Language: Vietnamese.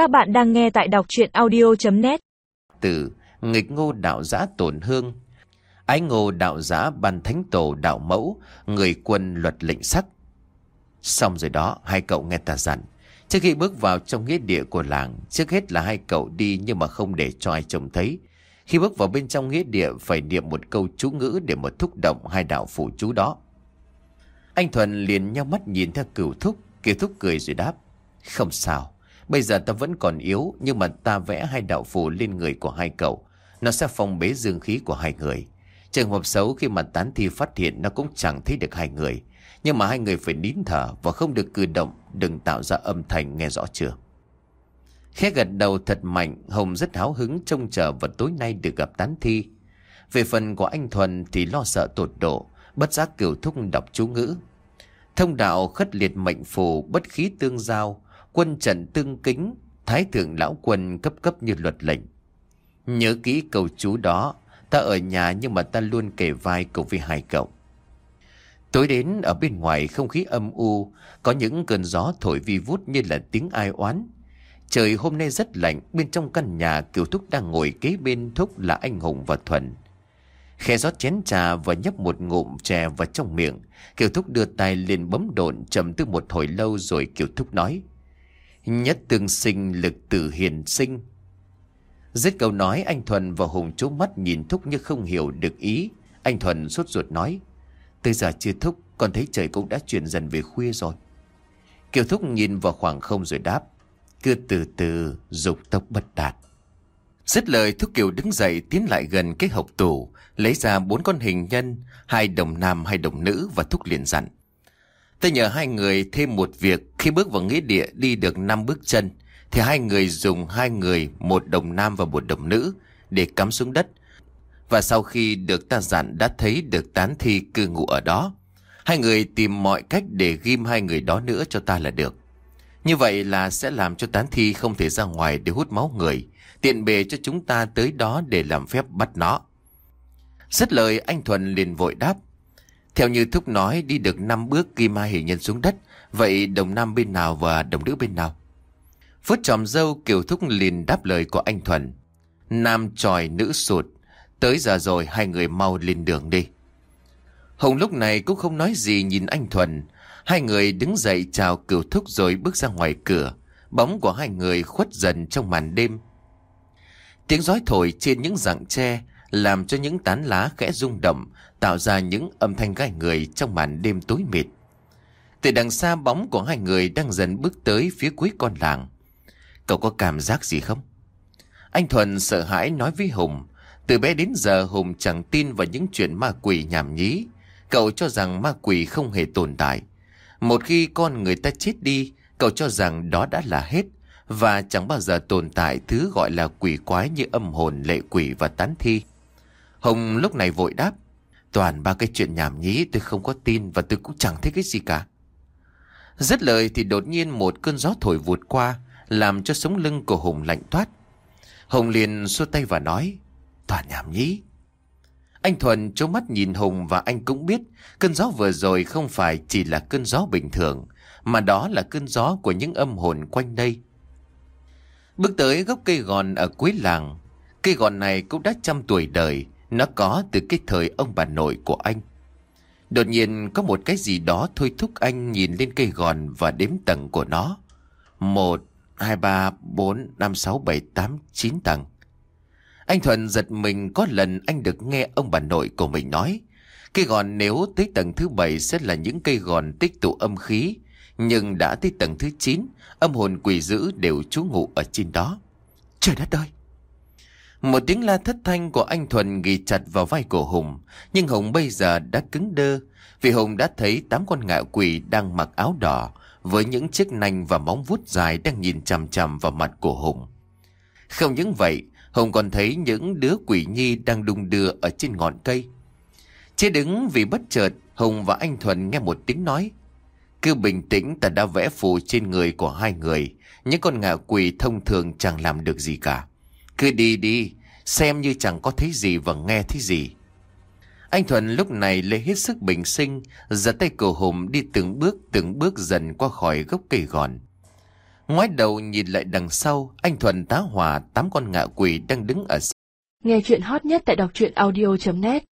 Các bạn đang nghe tại đọc chuyện audio.net Từ nghịch ngô đạo giã tổn hương, Ái ngô đạo giã ban thánh tổ đạo mẫu, Người quân luật lệnh sắc Xong rồi đó, hai cậu nghe ta dặn. Trước khi bước vào trong nghĩa địa của làng, Trước hết là hai cậu đi nhưng mà không để cho ai trông thấy. Khi bước vào bên trong nghĩa địa, Phải niệm một câu chú ngữ để mà thúc động hai đạo phụ chú đó. Anh Thuần liền nhau mắt nhìn theo cửu thúc Cửu thúc cười rồi đáp, Không sao Bây giờ ta vẫn còn yếu, Nhưng mà ta vẽ hai đạo phù lên người của hai cậu. Nó sẽ phong bế dương khí của hai người. Trường hợp xấu khi mà tán thi phát hiện Nó cũng chẳng thấy được hai người. Nhưng mà hai người phải nín thở Và không được cử động, Đừng tạo ra âm thanh nghe rõ chưa? Khẽ gật đầu thật mạnh, Hồng rất háo hứng trông chờ vào tối nay được gặp tán thi. Về phần của anh Thuần thì lo sợ tột độ, Bất giác cửu thúc đọc chú ngữ. Thông đạo khất liệt mệnh phù, Bất khí tương giao quân trận tương kính, thái thượng lão quân cấp cấp như luật lệnh. Nhớ kỹ cầu chú đó, ta ở nhà nhưng mà ta luôn kể vai cầu với hai cậu. Tối đến ở bên ngoài không khí âm u, có những cơn gió thổi vi vút như là tiếng ai oán. Trời hôm nay rất lạnh, bên trong căn nhà kiều thúc đang ngồi kế bên thúc là anh Hùng và Thuần. Khe rót chén trà và nhấp một ngụm chè vào trong miệng, kiều thúc đưa tay lên bấm độn trầm tư một hồi lâu rồi kiều thúc nói. Nhất tương sinh lực tử hiền sinh. Dứt câu nói, anh Thuần và Hùng chố mắt nhìn Thúc như không hiểu được ý. Anh Thuần sốt ruột nói, Tới giờ chưa Thúc, Con thấy trời cũng đã chuyển dần về khuya rồi. Kiều Thúc nhìn vào khoảng không rồi đáp, Cứ từ từ, dục tốc bất đạt. Dứt lời, Thúc Kiều đứng dậy tiến lại gần cái hộp tủ, Lấy ra bốn con hình nhân, Hai đồng nam, hai đồng nữ và Thúc liền dặn Tôi nhờ hai người thêm một việc khi bước vào nghĩa địa đi được 5 bước chân thì hai người dùng hai người một đồng nam và một đồng nữ để cắm xuống đất. Và sau khi được ta dặn đã thấy được tán thi cư ngụ ở đó. Hai người tìm mọi cách để ghim hai người đó nữa cho ta là được. Như vậy là sẽ làm cho tán thi không thể ra ngoài để hút máu người, tiện bề cho chúng ta tới đó để làm phép bắt nó. Rất lời anh Thuần liền vội đáp. Theo như Thúc nói, đi được 5 bước ghi ma hình nhân xuống đất, Vậy đồng nam bên nào và đồng nữ bên nào? Phút tròm dâu, Kiều Thúc liền đáp lời của anh Thuần. Nam tròi, nữ sụt. Tới giờ rồi, hai người mau lên đường đi. Hồng lúc này cũng không nói gì nhìn anh Thuần. Hai người đứng dậy chào Kiều Thúc rồi bước ra ngoài cửa. Bóng của hai người khuất dần trong màn đêm. Tiếng gió thổi trên những rặng tre làm cho những tán lá khẽ rung động tạo ra những âm thanh gai người trong màn đêm tối mịt. Từ đằng xa bóng của hai người đang dần bước tới phía cuối con làng. Cậu có cảm giác gì không? Anh Thuần sợ hãi nói với Hùng. Từ bé đến giờ Hùng chẳng tin vào những chuyện ma quỷ nhảm nhí. Cậu cho rằng ma quỷ không hề tồn tại. Một khi con người ta chết đi, cậu cho rằng đó đã là hết. Và chẳng bao giờ tồn tại thứ gọi là quỷ quái như âm hồn, lệ quỷ và tán thi. Hồng lúc này vội đáp. Toàn ba cái chuyện nhảm nhí tôi không có tin và tôi cũng chẳng thấy cái gì cả. Rất lời thì đột nhiên một cơn gió thổi vụt qua, làm cho sống lưng của Hùng lạnh toát. Hùng liền xua tay và nói, toàn nhảm nhí. Anh Thuần trố mắt nhìn Hùng và anh cũng biết cơn gió vừa rồi không phải chỉ là cơn gió bình thường, mà đó là cơn gió của những âm hồn quanh đây. Bước tới gốc cây gòn ở cuối làng, cây gòn này cũng đã trăm tuổi đời, nó có từ cái thời ông bà nội của anh. Đột nhiên có một cái gì đó thôi thúc anh nhìn lên cây gòn và đếm tầng của nó. Một, hai, ba, bốn, năm, sáu, bảy, tám, chín tầng. Anh Thuận giật mình có lần anh được nghe ông bà nội của mình nói. Cây gòn nếu tới tầng thứ bảy sẽ là những cây gòn tích tụ âm khí. Nhưng đã tới tầng thứ chín, âm hồn quỷ dữ đều trú ngụ ở trên đó. Trời đất ơi! Một tiếng la thất thanh của anh Thuần ghi chặt vào vai của Hùng. Nhưng Hùng bây giờ đã cứng đơ. Vì Hùng đã thấy tám con ngạ quỷ đang mặc áo đỏ. Với những chiếc nanh và móng vuốt dài đang nhìn chằm chằm vào mặt của Hùng. Không những vậy, Hùng còn thấy những đứa quỷ nhi đang đung đưa ở trên ngọn cây. Chế đứng vì bất chợt, Hùng và anh Thuần nghe một tiếng nói. Cứ bình tĩnh ta đã vẽ phù trên người của hai người. Những con ngạ quỷ thông thường chẳng làm được gì cả. Cứ đi đi, xem như chẳng có thấy gì và nghe thấy gì. Anh Thuần lúc này lấy hết sức bình sinh, giật tay cổ Hùng đi từng bước từng bước dần qua khỏi gốc cây gòn. Ngoái đầu nhìn lại đằng sau, anh Thuần tá hỏa tám con ngạ quỷ đang đứng ở Nghe chuyện hot nhất tại đọc truyện audio.net